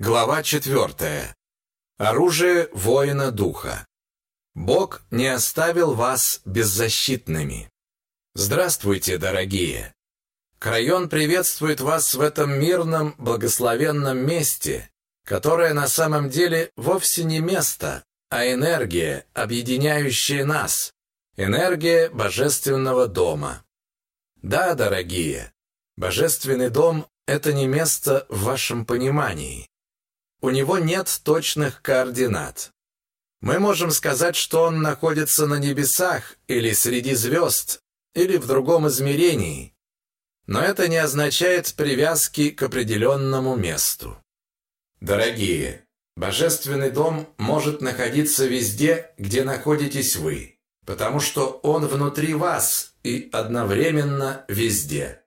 Глава 4. Оружие воина духа. Бог не оставил вас беззащитными. Здравствуйте, дорогие! Крайон приветствует вас в этом мирном, благословенном месте, которое на самом деле вовсе не место, а энергия, объединяющая нас, энергия Божественного дома. Да, дорогие, Божественный дом – это не место в вашем понимании. У него нет точных координат. Мы можем сказать, что он находится на небесах или среди звезд, или в другом измерении, но это не означает привязки к определенному месту. Дорогие, Божественный дом может находиться везде, где находитесь вы, потому что он внутри вас и одновременно везде.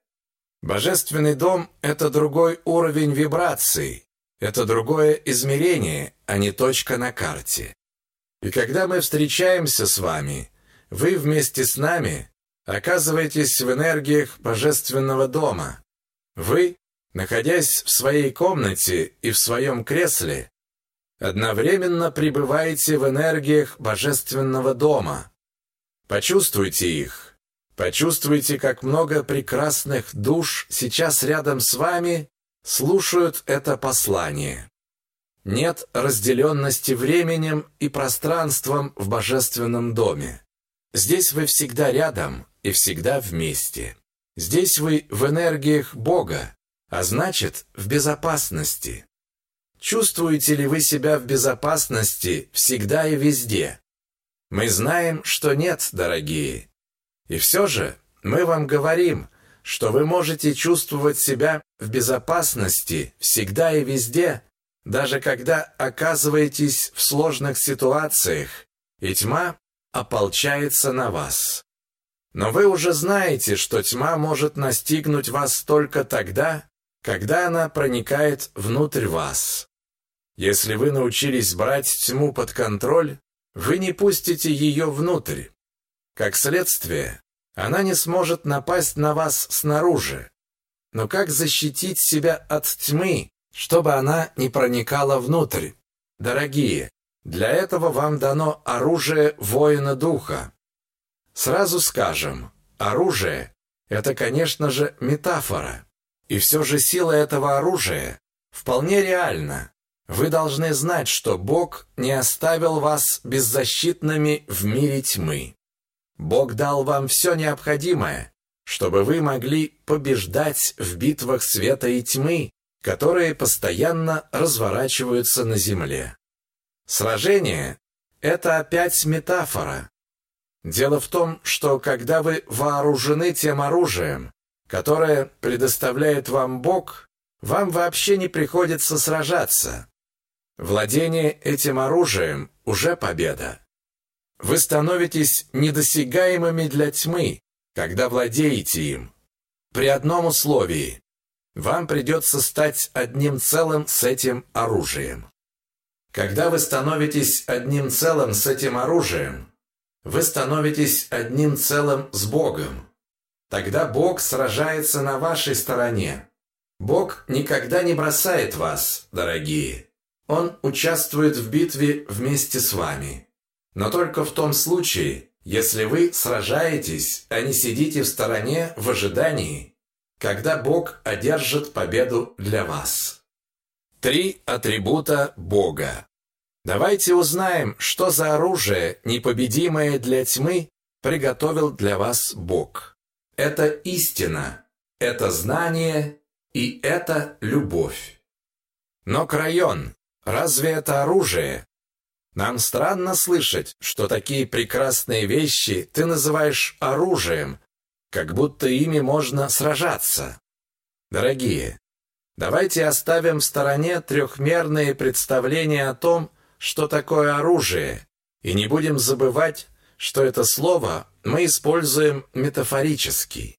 Божественный дом – это другой уровень вибраций, это другое измерение, а не точка на карте. И когда мы встречаемся с вами, вы вместе с нами оказываетесь в энергиях Божественного дома. Вы, находясь в своей комнате и в своем кресле, одновременно пребываете в энергиях Божественного дома. Почувствуйте их. Почувствуйте, как много прекрасных душ сейчас рядом с вами слушают это послание. Нет разделенности временем и пространством в божественном доме. Здесь вы всегда рядом и всегда вместе. Здесь вы в энергиях Бога, а значит, в безопасности. Чувствуете ли вы себя в безопасности всегда и везде? Мы знаем, что нет, дорогие. И все же мы вам говорим, что вы можете чувствовать себя в безопасности всегда и везде, даже когда оказываетесь в сложных ситуациях, и тьма ополчается на вас. Но вы уже знаете, что тьма может настигнуть вас только тогда, когда она проникает внутрь вас. Если вы научились брать тьму под контроль, вы не пустите ее внутрь. Как следствие, она не сможет напасть на вас снаружи. Но как защитить себя от тьмы, чтобы она не проникала внутрь? Дорогие, для этого вам дано оружие воина духа. Сразу скажем, оружие – это, конечно же, метафора. И все же сила этого оружия вполне реальна. Вы должны знать, что Бог не оставил вас беззащитными в мире тьмы. Бог дал вам все необходимое, чтобы вы могли побеждать в битвах света и тьмы, которые постоянно разворачиваются на земле. Сражение – это опять метафора. Дело в том, что когда вы вооружены тем оружием, которое предоставляет вам Бог, вам вообще не приходится сражаться. Владение этим оружием уже победа. Вы становитесь недосягаемыми для тьмы, когда владеете им. При одном условии. Вам придется стать одним целым с этим оружием. Когда вы становитесь одним целым с этим оружием, вы становитесь одним целым с Богом. Тогда Бог сражается на вашей стороне. Бог никогда не бросает вас, дорогие. Он участвует в битве вместе с вами. Но только в том случае, если вы сражаетесь, а не сидите в стороне в ожидании, когда Бог одержит победу для вас. Три атрибута Бога. Давайте узнаем, что за оружие, непобедимое для тьмы, приготовил для вас Бог. Это истина, это знание и это любовь. Но Крайон, разве это оружие, нам странно слышать, что такие прекрасные вещи ты называешь оружием, как будто ими можно сражаться. Дорогие, давайте оставим в стороне трехмерные представления о том, что такое оружие, и не будем забывать, что это слово мы используем метафорически.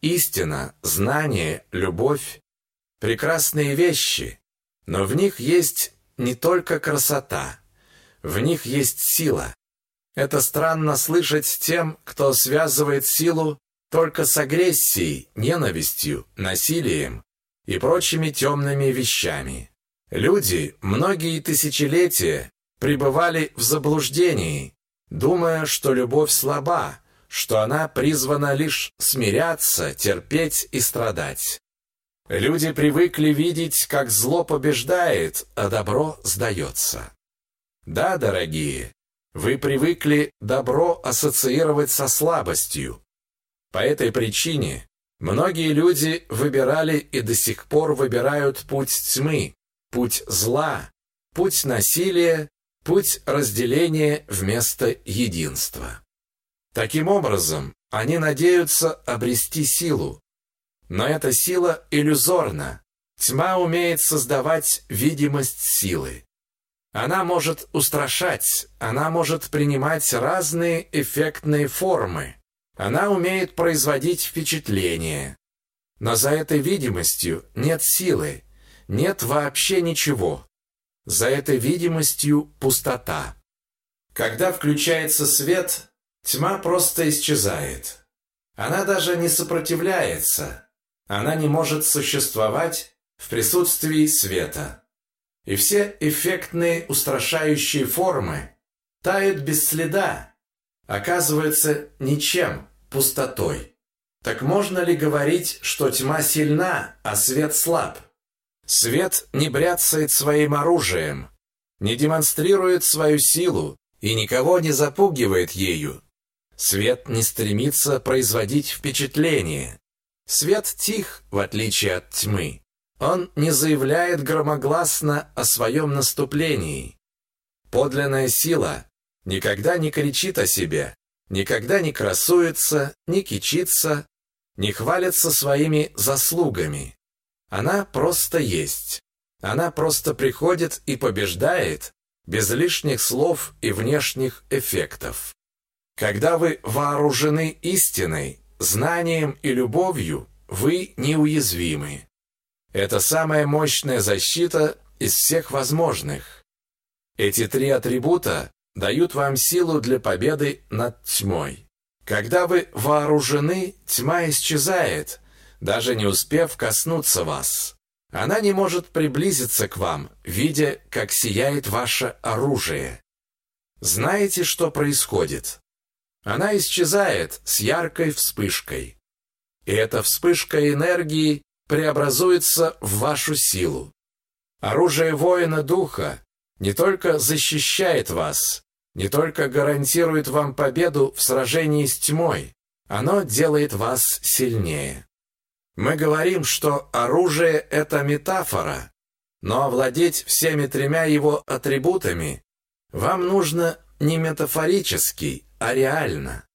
Истина, знание, любовь – прекрасные вещи, но в них есть не только красота – в них есть сила. Это странно слышать тем, кто связывает силу только с агрессией, ненавистью, насилием и прочими темными вещами. Люди многие тысячелетия пребывали в заблуждении, думая, что любовь слаба, что она призвана лишь смиряться, терпеть и страдать. Люди привыкли видеть, как зло побеждает, а добро сдается. Да, дорогие, вы привыкли добро ассоциировать со слабостью. По этой причине многие люди выбирали и до сих пор выбирают путь тьмы, путь зла, путь насилия, путь разделения вместо единства. Таким образом, они надеются обрести силу. Но эта сила иллюзорна. Тьма умеет создавать видимость силы. Она может устрашать, она может принимать разные эффектные формы. Она умеет производить впечатление. Но за этой видимостью нет силы, нет вообще ничего. За этой видимостью пустота. Когда включается свет, тьма просто исчезает. Она даже не сопротивляется. Она не может существовать в присутствии света и все эффектные устрашающие формы тают без следа, оказываются ничем, пустотой. Так можно ли говорить, что тьма сильна, а свет слаб? Свет не бряцает своим оружием, не демонстрирует свою силу и никого не запугивает ею. Свет не стремится производить впечатление. Свет тих, в отличие от тьмы. Он не заявляет громогласно о своем наступлении. Подлинная сила никогда не кричит о себе, никогда не красуется, не кичится, не хвалится своими заслугами. Она просто есть. Она просто приходит и побеждает без лишних слов и внешних эффектов. Когда вы вооружены истиной, знанием и любовью, вы неуязвимы. Это самая мощная защита из всех возможных. Эти три атрибута дают вам силу для победы над тьмой. Когда вы вооружены, тьма исчезает, даже не успев коснуться вас. Она не может приблизиться к вам, видя, как сияет ваше оружие. Знаете, что происходит? Она исчезает с яркой вспышкой. И эта вспышка энергии преобразуется в вашу силу. Оружие воина духа не только защищает вас, не только гарантирует вам победу в сражении с тьмой, оно делает вас сильнее. Мы говорим, что оружие – это метафора, но овладеть всеми тремя его атрибутами вам нужно не метафорически, а реально.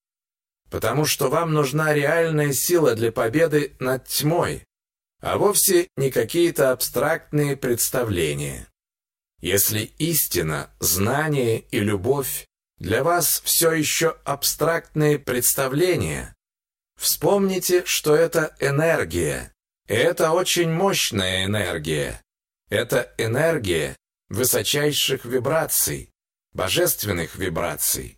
Потому что вам нужна реальная сила для победы над тьмой, а вовсе не какие-то абстрактные представления. Если истина, знание и любовь для вас все еще абстрактные представления, вспомните, что это энергия. И это очень мощная энергия. Это энергия высочайших вибраций, божественных вибраций.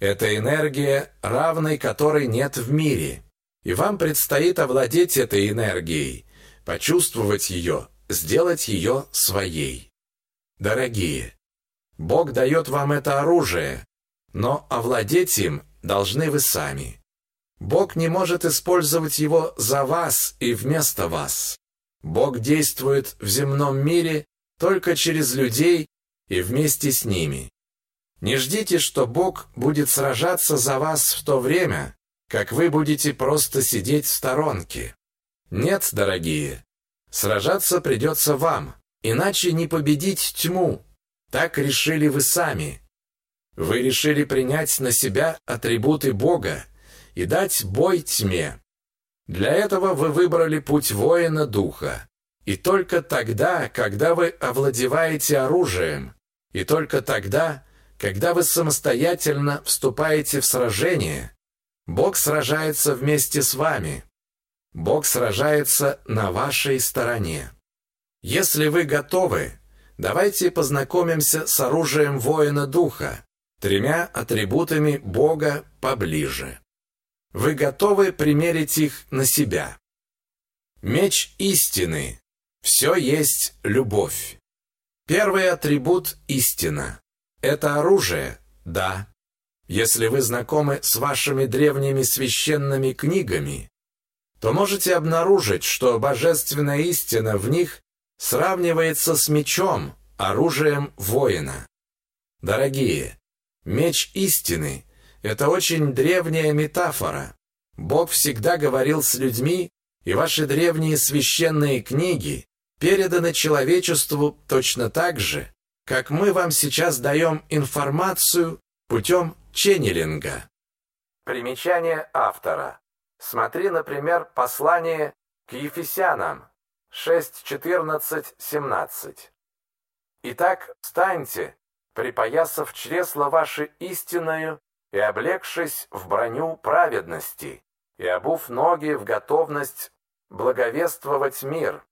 Это энергия, равной которой нет в мире. И вам предстоит овладеть этой энергией, почувствовать ее, сделать ее своей. Дорогие, Бог дает вам это оружие, но овладеть им должны вы сами. Бог не может использовать его за вас и вместо вас. Бог действует в земном мире только через людей и вместе с ними. Не ждите, что Бог будет сражаться за вас в то время, как вы будете просто сидеть в сторонке. Нет, дорогие, сражаться придется вам, иначе не победить тьму. Так решили вы сами. Вы решили принять на себя атрибуты Бога и дать бой тьме. Для этого вы выбрали путь воина духа. И только тогда, когда вы овладеваете оружием, и только тогда, когда вы самостоятельно вступаете в сражение, Бог сражается вместе с вами. Бог сражается на вашей стороне. Если вы готовы, давайте познакомимся с оружием воина духа, тремя атрибутами Бога поближе. Вы готовы примерить их на себя? Меч истины. Все есть любовь. Первый атрибут – истина. Это оружие? Да. Если вы знакомы с вашими древними священными книгами, то можете обнаружить, что божественная истина в них сравнивается с мечом, оружием воина. Дорогие, меч истины – это очень древняя метафора. Бог всегда говорил с людьми, и ваши древние священные книги переданы человечеству точно так же, как мы вам сейчас даем информацию путем ченнелинга. Примечание автора. Смотри, например, послание к Ефесянам 6.14.17. Итак, встаньте, припоясав чресла ваши истинную и облегшись в броню праведности, и обув ноги в готовность благовествовать мир.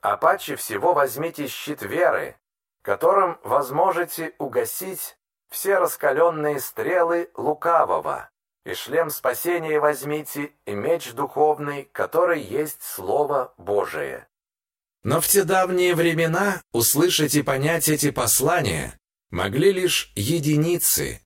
А паче всего возьмите щит веры, которым возможете угасить все раскаленные стрелы лукавого, и шлем спасения возьмите, и меч духовный, который есть Слово Божие. Но в те давние времена услышать и понять эти послания могли лишь единицы.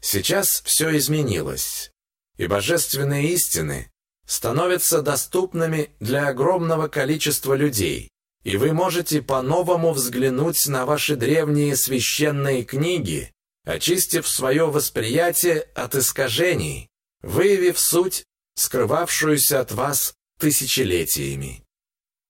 Сейчас все изменилось, и божественные истины становятся доступными для огромного количества людей, и вы можете по-новому взглянуть на ваши древние священные книги очистив свое восприятие от искажений, выявив суть, скрывавшуюся от вас тысячелетиями.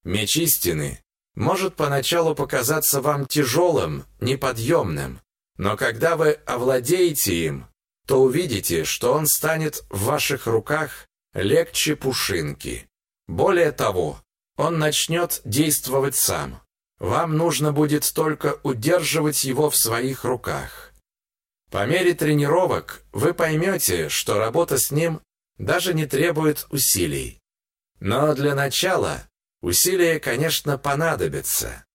Меч истины может поначалу показаться вам тяжелым, неподъемным, но когда вы овладеете им, то увидите, что он станет в ваших руках легче пушинки. Более того, он начнет действовать сам. Вам нужно будет только удерживать его в своих руках. По мере тренировок вы поймете, что работа с ним даже не требует усилий. Но для начала усилия, конечно, понадобятся.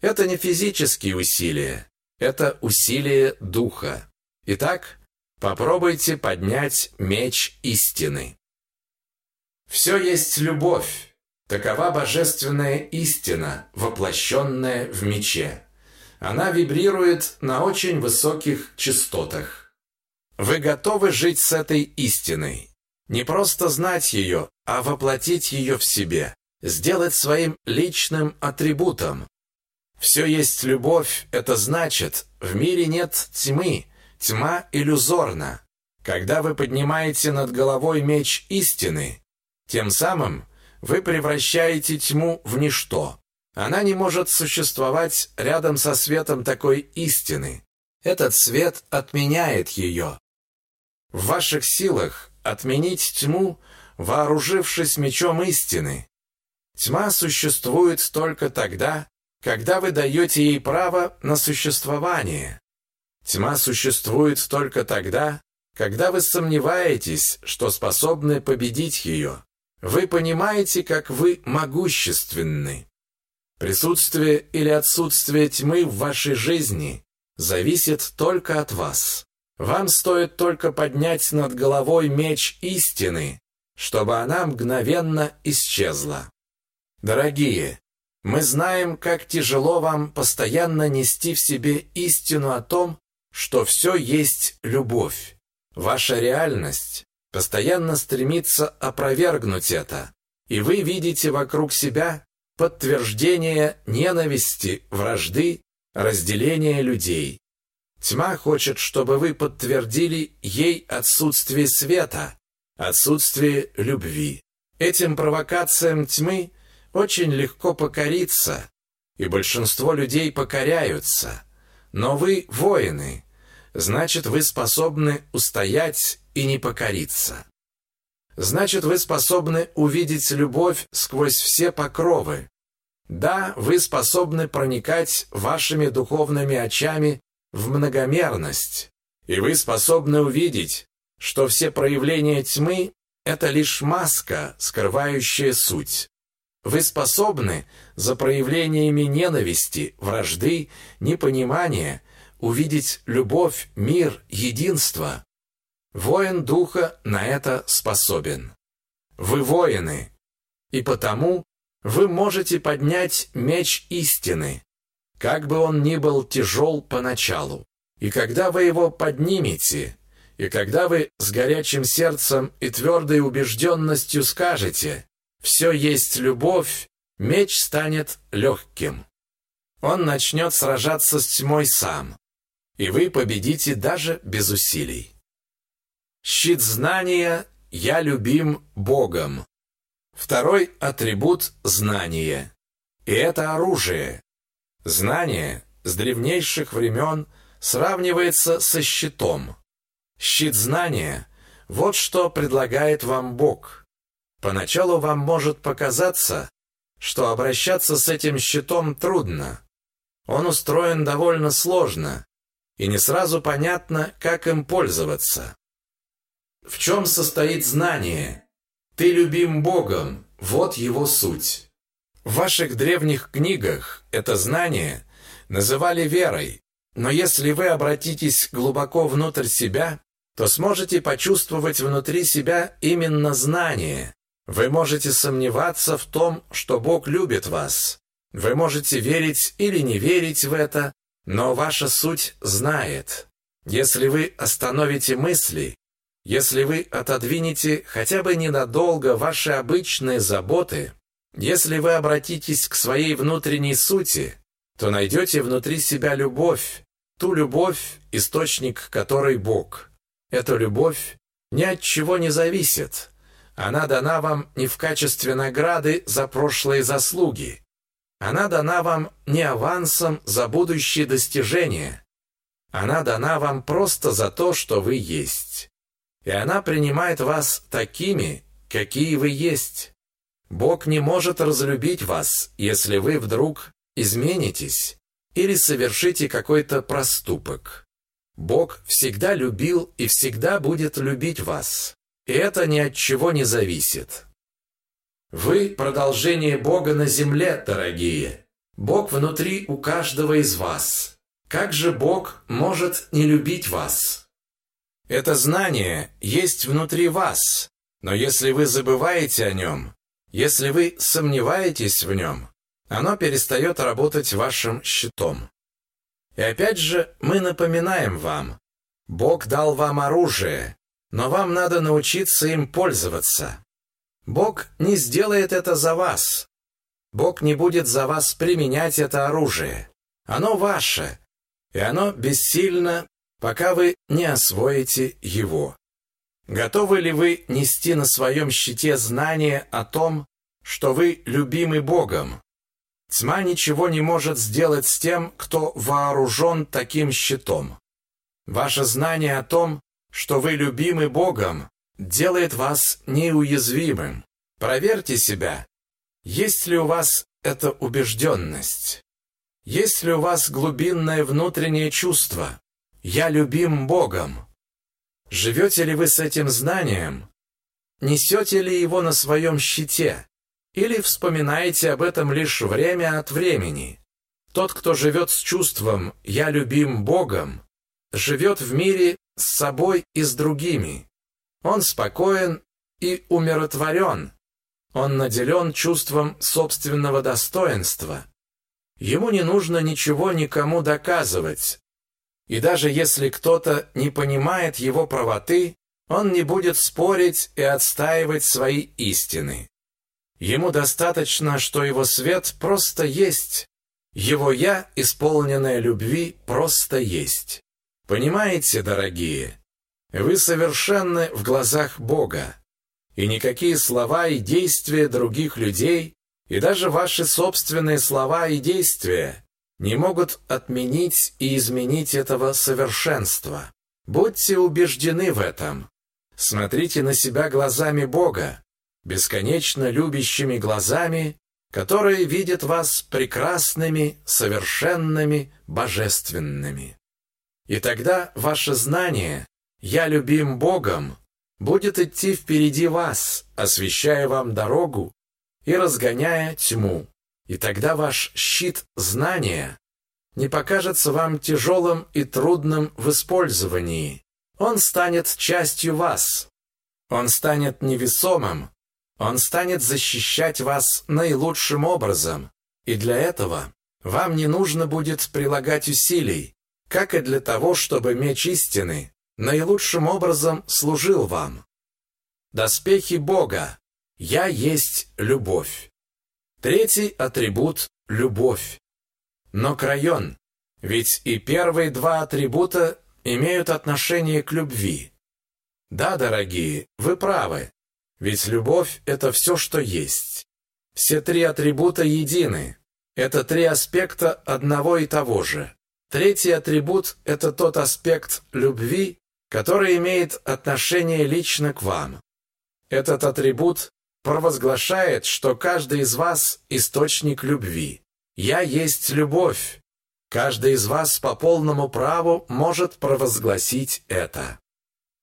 Это не физические усилия, это усилия духа. Итак, попробуйте поднять меч истины. Все есть любовь. Такова божественная истина, воплощенная в мече. Она вибрирует на очень высоких частотах. Вы готовы жить с этой истиной? Не просто знать ее, а воплотить ее в себе, сделать своим личным атрибутом. Все есть любовь, это значит, в мире нет тьмы, тьма иллюзорна. Когда вы поднимаете над головой меч истины, тем самым вы превращаете тьму в ничто. Она не может существовать рядом со светом такой истины. Этот свет отменяет ее. В ваших силах отменить тьму, вооружившись мечом истины. Тьма существует только тогда, когда вы даете ей право на существование. Тьма существует только тогда, когда вы сомневаетесь, что способны победить ее. Вы понимаете, как вы могущественны. Присутствие или отсутствие тьмы в вашей жизни зависит только от вас. Вам стоит только поднять над головой меч истины, чтобы она мгновенно исчезла. Дорогие, мы знаем, как тяжело вам постоянно нести в себе истину о том, что все есть любовь. Ваша реальность постоянно стремится опровергнуть это, и вы видите вокруг себя подтверждение ненависти, вражды, разделения людей. Тьма хочет, чтобы вы подтвердили ей отсутствие света, отсутствие любви. Этим провокациям тьмы очень легко покориться, и большинство людей покоряются. Но вы воины, значит, вы способны устоять и не покориться значит, вы способны увидеть любовь сквозь все покровы. Да, вы способны проникать вашими духовными очами в многомерность, и вы способны увидеть, что все проявления тьмы – это лишь маска, скрывающая суть. Вы способны за проявлениями ненависти, вражды, непонимания увидеть любовь, мир, единство. Воин духа на это способен. Вы воины, и потому вы можете поднять меч истины. как бы он ни был тяжел поначалу. И когда вы его поднимете, и когда вы с горячим сердцем и твердой убежденностью скажете «все есть любовь», меч станет легким. Он начнет сражаться с тьмой сам, и вы победите даже без усилий. Щит знания «Я любим Богом». Второй атрибут – знание. И это оружие. Знание с древнейших времен сравнивается со щитом. Щит знания – вот что предлагает вам Бог. Поначалу вам может показаться, что обращаться с этим щитом трудно. Он устроен довольно сложно, и не сразу понятно, как им пользоваться. В чем состоит знание? Ты любим Богом, вот его суть. В ваших древних книгах это знание называли верой, но если вы обратитесь глубоко внутрь себя, то сможете почувствовать внутри себя именно знание. Вы можете сомневаться в том, что Бог любит вас. Вы можете верить или не верить в это, но ваша суть знает. Если вы остановите мысли, если вы отодвинете хотя бы ненадолго ваши обычные заботы, если вы обратитесь к своей внутренней сути, то найдете внутри себя любовь, ту любовь, источник которой Бог. Эта любовь ни от чего не зависит. Она дана вам не в качестве награды за прошлые заслуги. Она дана вам не авансом за будущие достижения. Она дана вам просто за то, что вы есть и она принимает вас такими, какие вы есть. Бог не может разлюбить вас, если вы вдруг изменитесь или совершите какой-то проступок. Бог всегда любил и всегда будет любить вас. И это ни от чего не зависит. Вы – продолжение Бога на земле, дорогие. Бог внутри у каждого из вас. Как же Бог может не любить вас? Это знание есть внутри вас, но если вы забываете о нем, если вы сомневаетесь в нем, оно перестает работать вашим щитом. И опять же мы напоминаем вам, Бог дал вам оружие, но вам надо научиться им пользоваться. Бог не сделает это за вас. Бог не будет за вас применять это оружие. Оно ваше, и оно бессильно пока вы не освоите его. Готовы ли вы нести на своем щите знание о том, что вы любимы Богом? Тьма ничего не может сделать с тем, кто вооружен таким щитом. Ваше знание о том, что вы любимы Богом, делает вас неуязвимым. Проверьте себя. Есть ли у вас эта убежденность? Есть ли у вас глубинное внутреннее чувство? «Я любим Богом». Живете ли вы с этим знанием? Несете ли его на своем щите? Или вспоминаете об этом лишь время от времени? Тот, кто живет с чувством «я любим Богом», живет в мире с собой и с другими. Он спокоен и умиротворен. Он наделен чувством собственного достоинства. Ему не нужно ничего никому доказывать, и даже если кто-то не понимает его правоты, он не будет спорить и отстаивать свои истины. Ему достаточно, что его свет просто есть. Его «я», исполненное любви, просто есть. Понимаете, дорогие? Вы совершенны в глазах Бога. И никакие слова и действия других людей, и даже ваши собственные слова и действия не могут отменить и изменить этого совершенства. Будьте убеждены в этом. Смотрите на себя глазами Бога, бесконечно любящими глазами, которые видят вас прекрасными, совершенными, божественными. И тогда ваше знание «Я любим Богом» будет идти впереди вас, освещая вам дорогу и разгоняя тьму. И тогда ваш щит знания не покажется вам тяжелым и трудным в использовании. Он станет частью вас. Он станет невесомым. Он станет защищать вас наилучшим образом. И для этого вам не нужно будет прилагать усилий, как и для того, чтобы меч истины наилучшим образом служил вам. Доспехи Бога. Я есть любовь. Третий атрибут – любовь. Но крайон, ведь и первые два атрибута имеют отношение к любви. Да, дорогие, вы правы, ведь любовь – это все, что есть. Все три атрибута едины. Это три аспекта одного и того же. Третий атрибут – это тот аспект любви, который имеет отношение лично к вам. Этот атрибут провозглашает, что каждый из вас – источник любви. «Я есть любовь». Каждый из вас по полному праву может провозгласить это.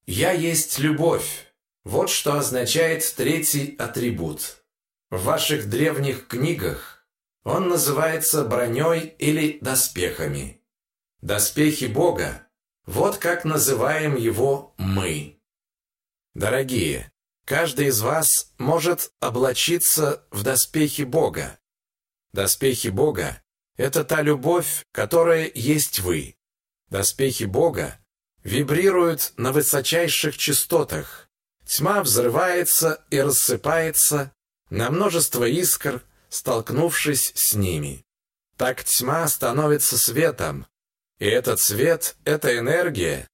«Я есть любовь». Вот что означает третий атрибут. В ваших древних книгах он называется броней или доспехами. Доспехи Бога – вот как называем его мы. Дорогие, каждый из вас может облачиться в доспехи Бога. Доспехи Бога – это та любовь, которая есть вы. Доспехи Бога вибрируют на высочайших частотах. Тьма взрывается и рассыпается на множество искр, столкнувшись с ними. Так тьма становится светом, и этот свет, эта энергия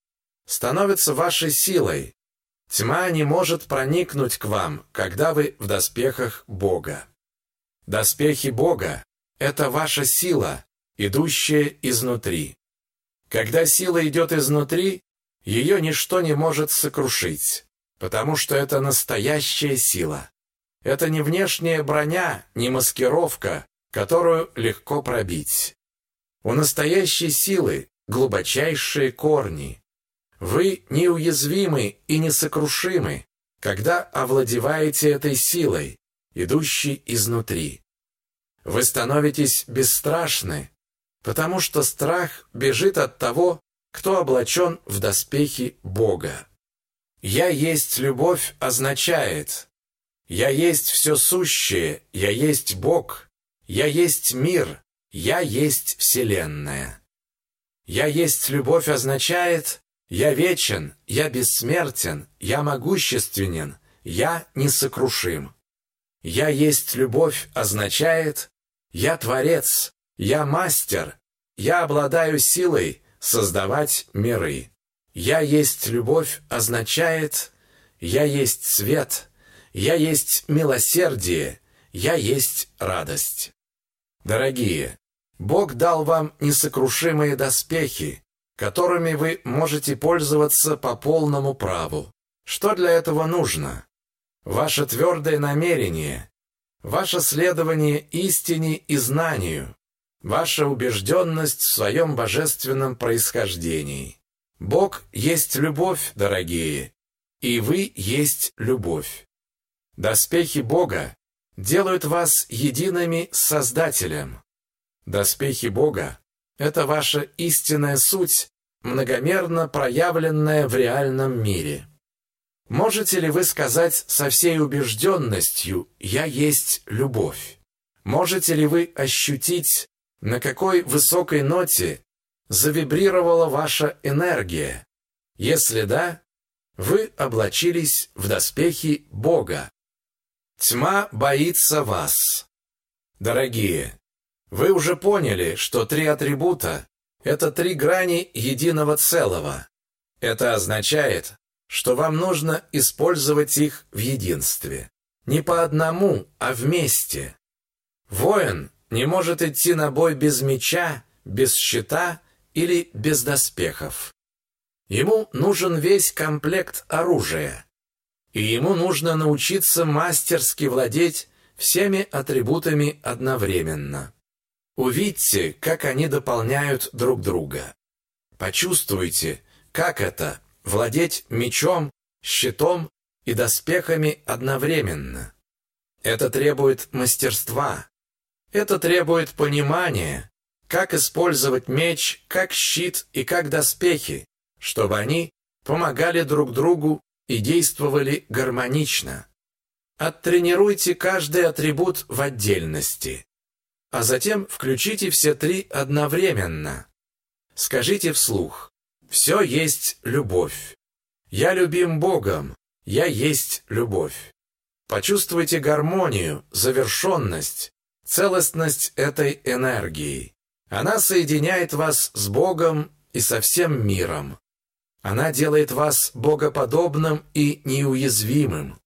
становится вашей силой. Тьма не может проникнуть к вам, когда вы в доспехах Бога. Доспехи Бога – это ваша сила, идущая изнутри. Когда сила идет изнутри, ее ничто не может сокрушить, потому что это настоящая сила. Это не внешняя броня, не маскировка, которую легко пробить. У настоящей силы глубочайшие корни. Вы неуязвимы и несокрушимы, когда овладеваете этой силой, идущей изнутри. Вы становитесь бесстрашны, потому что страх бежит от того, кто облачен в доспехи Бога. «Я есть любовь» означает «Я есть все сущее, я есть Бог, я есть мир, я есть Вселенная». «Я есть любовь» означает «Я вечен, я бессмертен, я могущественен, я несокрушим». «Я есть любовь» означает «Я творец, я мастер, я обладаю силой создавать миры». «Я есть любовь» означает «Я есть свет, я есть милосердие, я есть радость». Дорогие, Бог дал вам несокрушимые доспехи, которыми вы можете пользоваться по полному праву. Что для этого нужно? Ваше твердое намерение, ваше следование истине и знанию, ваша убежденность в своем божественном происхождении. Бог есть любовь, дорогие, и вы есть любовь. Доспехи Бога делают вас едиными с Создателем. Доспехи Бога – это ваша истинная суть, многомерно проявленная в реальном мире. Можете ли вы сказать со всей убежденностью «Я есть любовь»? Можете ли вы ощутить, на какой высокой ноте завибрировала ваша энергия? Если да, вы облачились в доспехи Бога. Тьма боится вас. Дорогие, вы уже поняли, что три атрибута – это три грани единого целого. Это означает, что вам нужно использовать их в единстве. Не по одному, а вместе. Воин не может идти на бой без меча, без щита или без доспехов. Ему нужен весь комплект оружия. И ему нужно научиться мастерски владеть всеми атрибутами одновременно. Увидьте, как они дополняют друг друга. Почувствуйте, как это владеть мечом, щитом и доспехами одновременно. Это требует мастерства. Это требует понимания, как использовать меч, как щит и как доспехи, чтобы они помогали друг другу и действовали гармонично. Оттренируйте каждый атрибут в отдельности. А затем включите все три одновременно. Скажите вслух «Все есть любовь». «Я любим Богом», «Я есть любовь». Почувствуйте гармонию, завершенность, целостность этой энергии. Она соединяет вас с Богом и со всем миром. Она делает вас богоподобным и неуязвимым.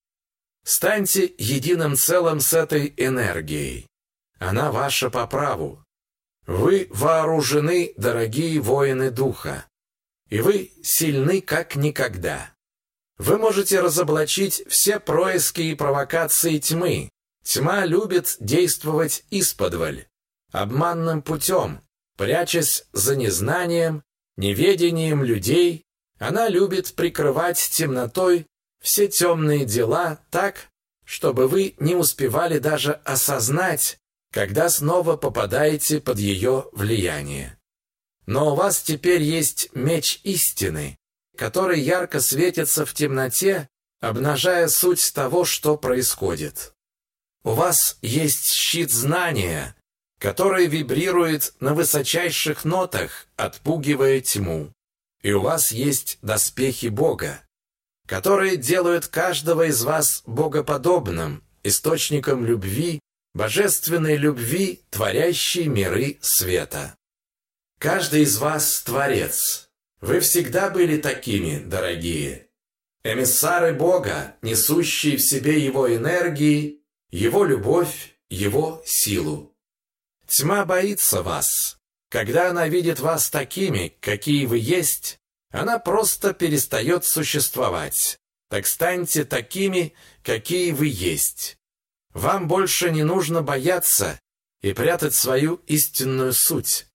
Станьте единым целым с этой энергией. Она ваша по праву. Вы вооружены, дорогие воины духа, и вы сильны как никогда. Вы можете разоблачить все происки и провокации тьмы. Тьма любит действовать исподволь, обманным путем, прячась за незнанием, неведением людей. Она любит прикрывать темнотой все темные дела так, чтобы вы не успевали даже осознать, когда снова попадаете под ее влияние. Но у вас теперь есть меч истины, который ярко светится в темноте, обнажая суть того, что происходит. У вас есть щит знания, который вибрирует на высочайших нотах, отпугивая тьму. И у вас есть доспехи Бога, которые делают каждого из вас богоподобным, источником любви божественной любви, творящей миры света. Каждый из вас – творец. Вы всегда были такими, дорогие. Эмиссары Бога, несущие в себе Его энергии, Его любовь, Его силу. Тьма боится вас. Когда она видит вас такими, какие вы есть, она просто перестает существовать. Так станьте такими, какие вы есть. Вам больше не нужно бояться и прятать свою истинную суть.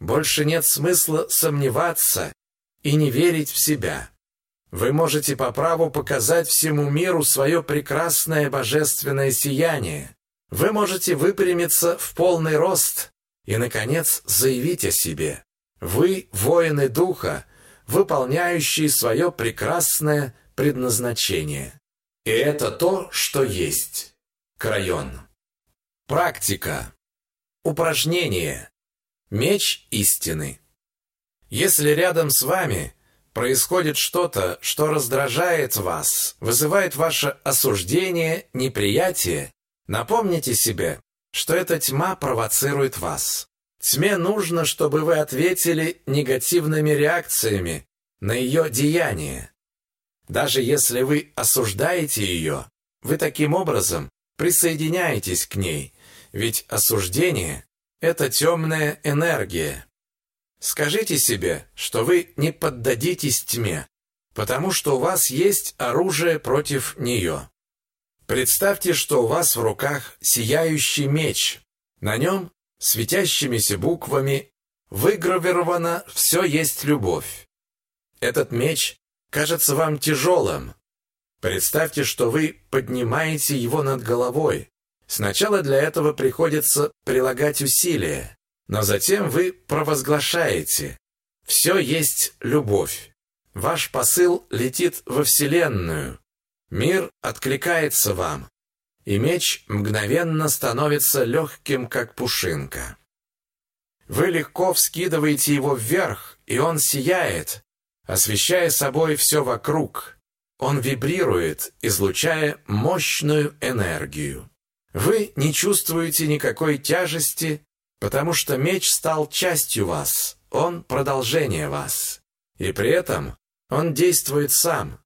Больше нет смысла сомневаться и не верить в себя. Вы можете по праву показать всему миру свое прекрасное божественное сияние. Вы можете выпрямиться в полный рост и, наконец, заявить о себе. Вы – воины духа, выполняющие свое прекрасное предназначение. И это то, что есть. Крайон. Практика. Упражнение. Меч истины. Если рядом с вами происходит что-то, что раздражает вас, вызывает ваше осуждение, неприятие, напомните себе, что эта тьма провоцирует вас. Тьме нужно, чтобы вы ответили негативными реакциями на ее деяние. Даже если вы осуждаете ее, вы таким образом присоединяйтесь к ней, ведь осуждение – это темная энергия. Скажите себе, что вы не поддадитесь тьме, потому что у вас есть оружие против нее. Представьте, что у вас в руках сияющий меч. На нем светящимися буквами выгравировано «Все есть любовь». Этот меч кажется вам тяжелым, Представьте, что вы поднимаете его над головой. Сначала для этого приходится прилагать усилия, но затем вы провозглашаете «Все есть любовь». Ваш посыл летит во Вселенную. Мир откликается вам, и меч мгновенно становится легким, как пушинка. Вы легко вскидываете его вверх, и он сияет, освещая собой все вокруг – он вибрирует, излучая мощную энергию. Вы не чувствуете никакой тяжести, потому что меч стал частью вас, он продолжение вас. И при этом он действует сам.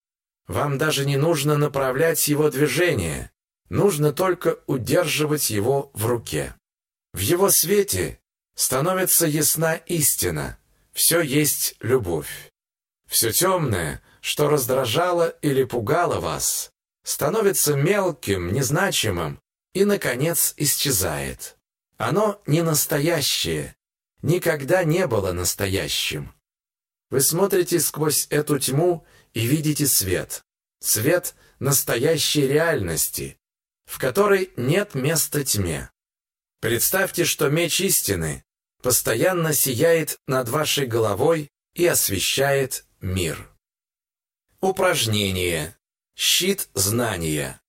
Вам даже не нужно направлять его движение, нужно только удерживать его в руке. В его свете становится ясна истина, все есть любовь. Все темное что раздражало или пугало вас, становится мелким, незначимым и, наконец, исчезает. Оно не настоящее, никогда не было настоящим. Вы смотрите сквозь эту тьму и видите свет. Свет настоящей реальности, в которой нет места тьме. Представьте, что меч истины постоянно сияет над вашей головой и освещает мир. Упражнение. Щит знания.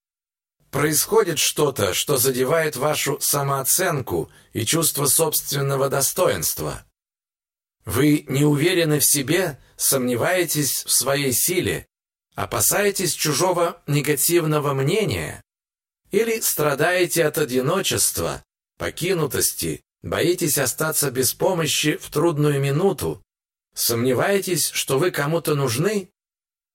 происходит что-то, что задевает вашу самооценку и чувство собственного достоинства. Вы не уверены в себе, сомневаетесь в своей силе, опасаетесь чужого негативного мнения или страдаете от одиночества, покинутости, боитесь остаться без помощи в трудную минуту, сомневаетесь, что вы кому-то нужны?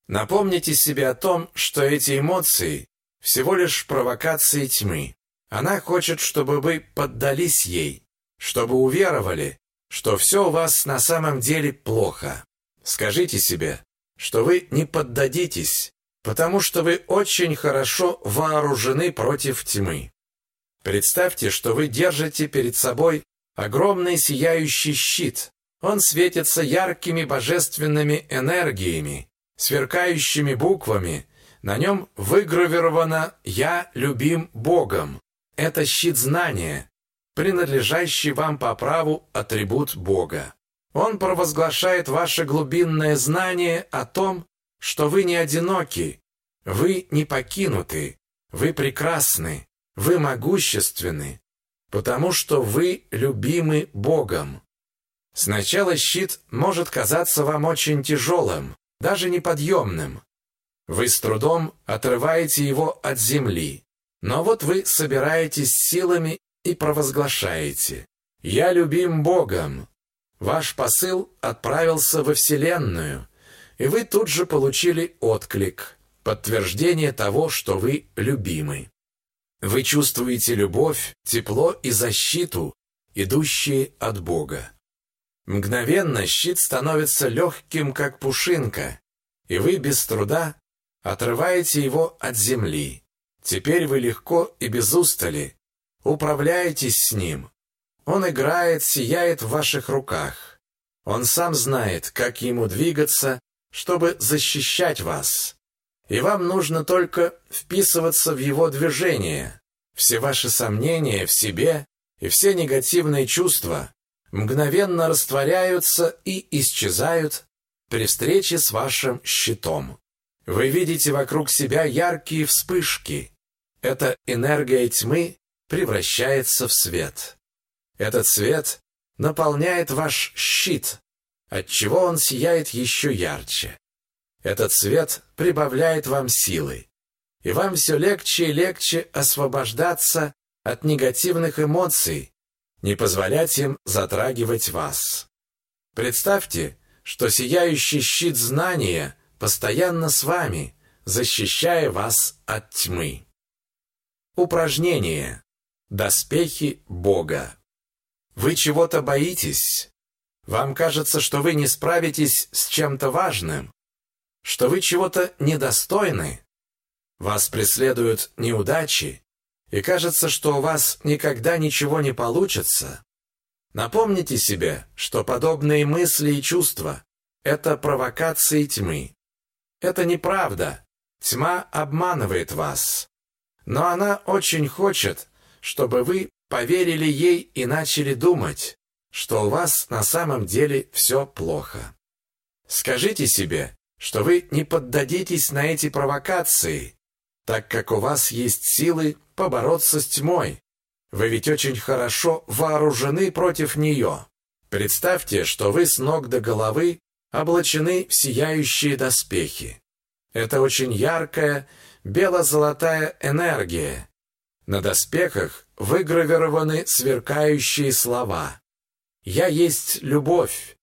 Напомните себе о том, что эти эмоции всего лишь провокации тьмы. Она хочет, чтобы вы поддались ей, чтобы уверовали, что все у вас на самом деле плохо. Скажите себе, что вы не поддадитесь, потому что вы очень хорошо вооружены против тьмы. Представьте, что вы держите перед собой огромный сияющий щит. Он светится яркими божественными энергиями, сверкающими буквами. На нем выгравировано «Я любим Богом». Это щит знания, принадлежащий вам по праву атрибут Бога. Он провозглашает ваше глубинное знание о том, что вы не одиноки, вы не покинуты, вы прекрасны, вы могущественны, потому что вы любимы Богом. Сначала щит может казаться вам очень тяжелым, даже неподъемным. Вы с трудом отрываете его от земли. Но вот вы собираетесь силами и провозглашаете «Я любим Богом». Ваш посыл отправился во Вселенную, и вы тут же получили отклик, подтверждение того, что вы любимы. Вы чувствуете любовь, тепло и защиту, идущие от Бога. Мгновенно щит становится легким, как пушинка, и вы без труда отрываете его от земли. Теперь вы легко и без устали Управляйтесь с ним. Он играет, сияет в ваших руках. Он сам знает, как ему двигаться, чтобы защищать вас. И вам нужно только вписываться в его движение. Все ваши сомнения в себе и все негативные чувства мгновенно растворяются и исчезают при встрече с вашим щитом. Вы видите вокруг себя яркие вспышки. Это энергия тьмы превращается в свет. Этот свет наполняет ваш щит, отчего он сияет еще ярче. Этот свет прибавляет вам силы, и вам все легче и легче освобождаться от негативных эмоций, не позволять им затрагивать вас. Представьте, что сияющий щит знания постоянно с вами, защищая вас от тьмы. Упражнение. Доспехи Бога. Вы чего-то боитесь? Вам кажется, что вы не справитесь с чем-то важным? Что вы чего-то недостойны? Вас преследуют неудачи? И кажется, что у вас никогда ничего не получится? Напомните себе, что подобные мысли и чувства – это провокации тьмы. Это неправда. Тьма обманывает вас. Но она очень хочет, чтобы вы поверили ей и начали думать, что у вас на самом деле все плохо. Скажите себе, что вы не поддадитесь на эти провокации, так как у вас есть силы побороться с тьмой. Вы ведь очень хорошо вооружены против нее. Представьте, что вы с ног до головы облачены в сияющие доспехи. Это очень яркая бело-золотая энергия, на доспехах выгравированы сверкающие слова. «Я есть любовь».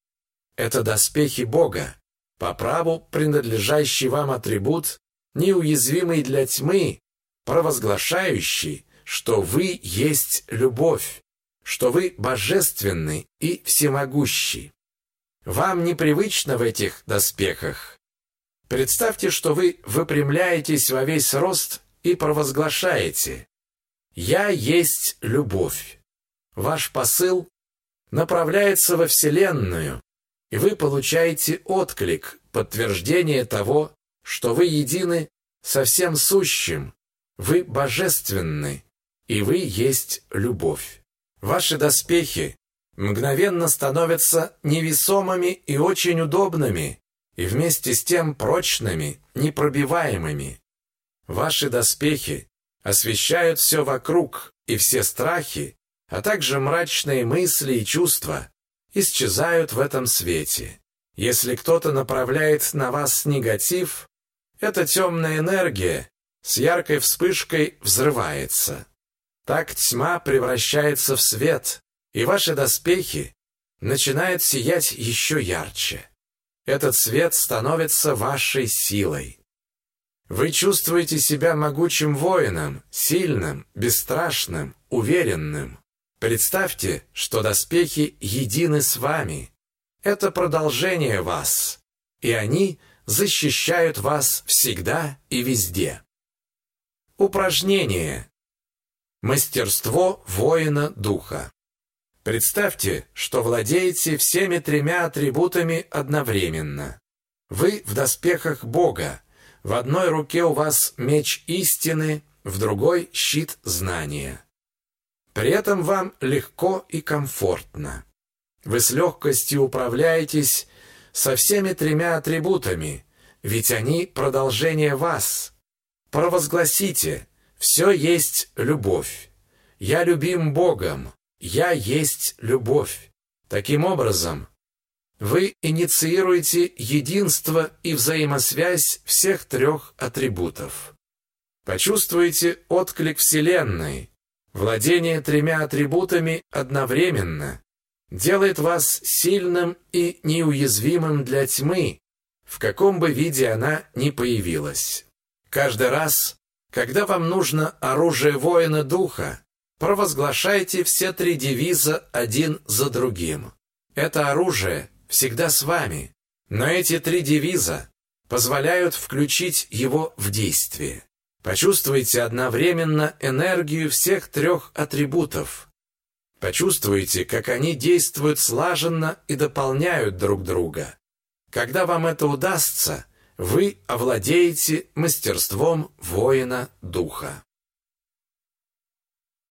Это доспехи Бога, по праву принадлежащий вам атрибут, неуязвимый для тьмы, провозглашающий, что вы есть любовь, что вы божественны и всемогущий. Вам непривычно в этих доспехах. Представьте, что вы выпрямляетесь во весь рост и провозглашаете «Я есть любовь». Ваш посыл направляется во Вселенную, и вы получаете отклик, подтверждение того, что вы едины со всем сущим, вы божественны, и вы есть любовь. Ваши доспехи мгновенно становятся невесомыми и очень удобными, и вместе с тем прочными, непробиваемыми. Ваши доспехи освещают все вокруг, и все страхи, а также мрачные мысли и чувства исчезают в этом свете. Если кто-то направляет на вас негатив, эта темная энергия с яркой вспышкой взрывается. Так тьма превращается в свет, и ваши доспехи начинают сиять еще ярче. Этот свет становится вашей силой. Вы чувствуете себя могучим воином, сильным, бесстрашным, уверенным. Представьте, что доспехи едины с вами. Это продолжение вас, и они защищают вас всегда и везде. Упражнение. Мастерство воина духа. Представьте, что владеете всеми тремя атрибутами одновременно. Вы в доспехах Бога. В одной руке у вас меч истины, в другой щит знания. При этом вам легко и комфортно. Вы с легкостью управляетесь со всеми тремя атрибутами, ведь они продолжение вас. Провозгласите «Все есть любовь». «Я любим Богом». «Я есть любовь». Таким образом, вы инициируете единство и взаимосвязь всех трех атрибутов. Почувствуйте отклик Вселенной. Владение тремя атрибутами одновременно делает вас сильным и неуязвимым для тьмы, в каком бы виде она ни появилась. Каждый раз, когда вам нужно оружие воина духа, провозглашайте все три девиза один за другим. Это оружие всегда с вами, но эти три девиза позволяют включить его в действие. Почувствуйте одновременно энергию всех трех атрибутов. Почувствуйте, как они действуют слаженно и дополняют друг друга. Когда вам это удастся, вы овладеете мастерством воина духа.